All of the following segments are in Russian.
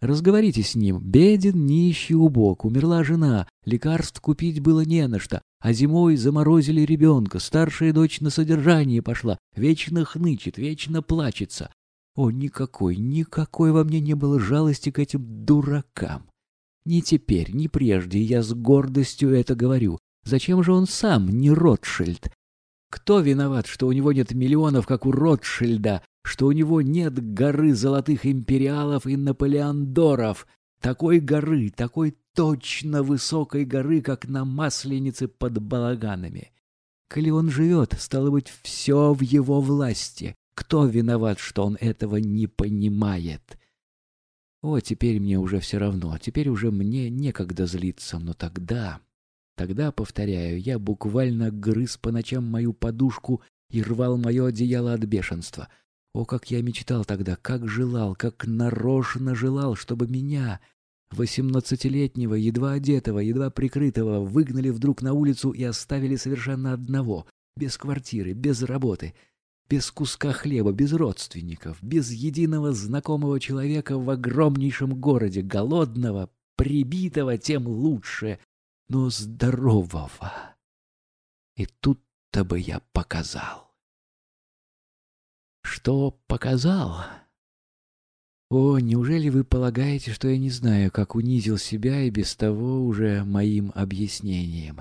Разговорите с ним. Беден, нищий, убог. Умерла жена. Лекарств купить было не на что. А зимой заморозили ребенка. Старшая дочь на содержание пошла. Вечно хнычет, вечно плачется. О, никакой, никакой во мне не было жалости к этим дуракам. Ни теперь, ни прежде я с гордостью это говорю. Зачем же он сам не Ротшильд? Кто виноват, что у него нет миллионов, как у Ротшильда, что у него нет горы золотых империалов и наполеондоров, такой горы, такой точно высокой горы, как на Масленице под балаганами? Коли он живет, стало быть, все в его власти. Кто виноват, что он этого не понимает? О, теперь мне уже все равно, теперь уже мне некогда злиться, но тогда... Тогда, повторяю, я буквально грыз по ночам мою подушку и рвал мое одеяло от бешенства. О, как я мечтал тогда, как желал, как нарочно желал, чтобы меня, восемнадцатилетнего, едва одетого, едва прикрытого, выгнали вдруг на улицу и оставили совершенно одного, без квартиры, без работы, без куска хлеба, без родственников, без единого знакомого человека в огромнейшем городе, голодного, прибитого, тем лучше, но здорового. И тут-то бы я показал. Что показал? О, неужели вы полагаете, что я не знаю, как унизил себя и без того уже моим объяснением?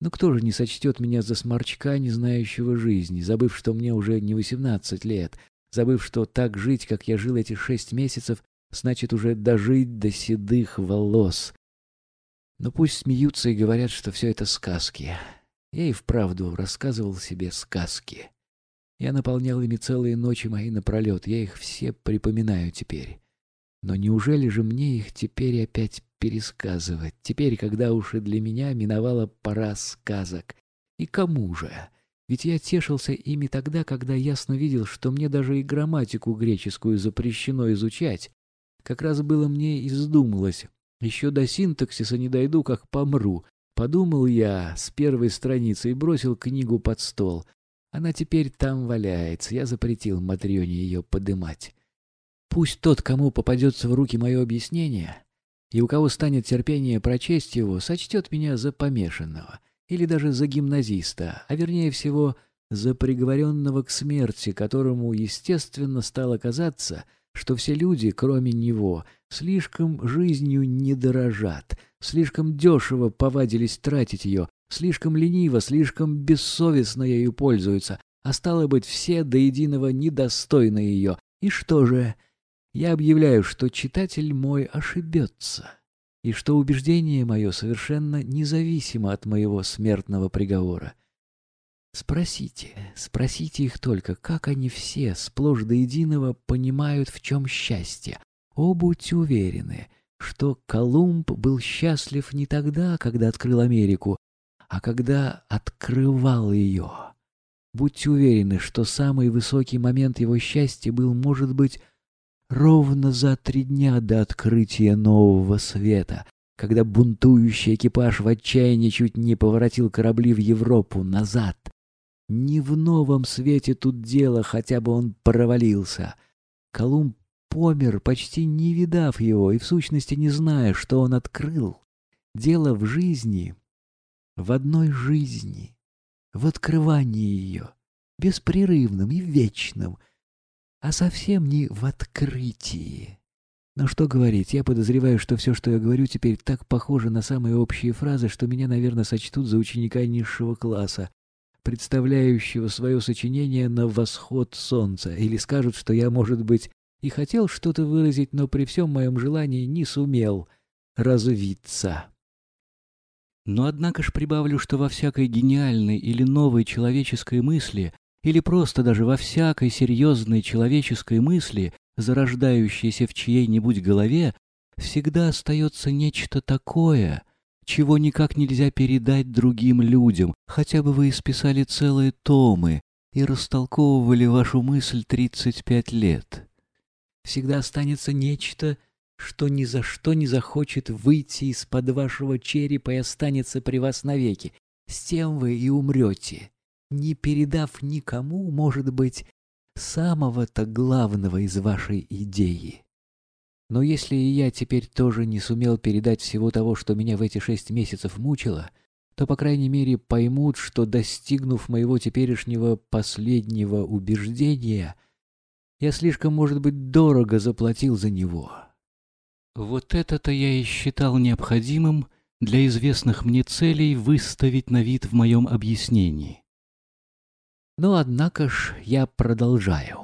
Ну кто же не сочтет меня за сморчка, не знающего жизни, забыв, что мне уже не восемнадцать лет, забыв, что так жить, как я жил эти шесть месяцев, значит уже дожить до седых волос, но пусть смеются и говорят, что все это сказки. Я и вправду рассказывал себе сказки. Я наполнял ими целые ночи мои напролет, я их все припоминаю теперь. Но неужели же мне их теперь опять пересказывать, теперь, когда уж и для меня миновала пора сказок? И кому же? Ведь я тешился ими тогда, когда ясно видел, что мне даже и грамматику греческую запрещено изучать. Как раз было мне и вздумалось еще до синтаксиса не дойду, как помру. Подумал я с первой страницы и бросил книгу под стол. Она теперь там валяется. Я запретил Матрёне ее подымать. Пусть тот, кому попадется в руки мое объяснение, и у кого станет терпение прочесть его, сочтет меня за помешанного, или даже за гимназиста, а вернее всего за приговоренного к смерти, которому, естественно, стало казаться, что все люди, кроме него, слишком жизнью не дорожат, слишком дешево повадились тратить ее, слишком лениво, слишком бессовестно ею пользуются, а стало быть, все до единого недостойны ее. И что же? Я объявляю, что читатель мой ошибется, и что убеждение мое совершенно независимо от моего смертного приговора. Спросите, спросите их только, как они все, сплошь до единого, понимают, в чем счастье. О, будьте уверены, что Колумб был счастлив не тогда, когда открыл Америку, а когда открывал ее. Будьте уверены, что самый высокий момент его счастья был, может быть, ровно за три дня до открытия нового света, когда бунтующий экипаж в отчаянии чуть не поворотил корабли в Европу назад, не в новом свете тут дело, хотя бы он провалился. Колумб помер, почти не видав его, и в сущности не зная, что он открыл. Дело в жизни, в одной жизни, в открывании ее, беспрерывном и вечном, а совсем не в открытии. Но что говорить, я подозреваю, что все, что я говорю, теперь так похоже на самые общие фразы, что меня, наверное, сочтут за ученика низшего класса, представляющего свое сочинение на восход солнца, или скажут, что я, может быть, и хотел что-то выразить, но при всем моем желании не сумел развиться. Но однако ж прибавлю, что во всякой гениальной или новой человеческой мысли, или просто даже во всякой серьезной человеческой мысли, зарождающейся в чьей-нибудь голове, всегда остается нечто такое — чего никак нельзя передать другим людям, хотя бы вы исписали целые томы и растолковывали вашу мысль 35 лет. Всегда останется нечто, что ни за что не захочет выйти из-под вашего черепа и останется при вас навеки. С тем вы и умрете, не передав никому, может быть, самого-то главного из вашей идеи. Но если и я теперь тоже не сумел передать всего того, что меня в эти шесть месяцев мучило, то, по крайней мере, поймут, что, достигнув моего теперешнего последнего убеждения, я слишком, может быть, дорого заплатил за него. Вот это-то я и считал необходимым для известных мне целей выставить на вид в моем объяснении. Но, однако ж, я продолжаю.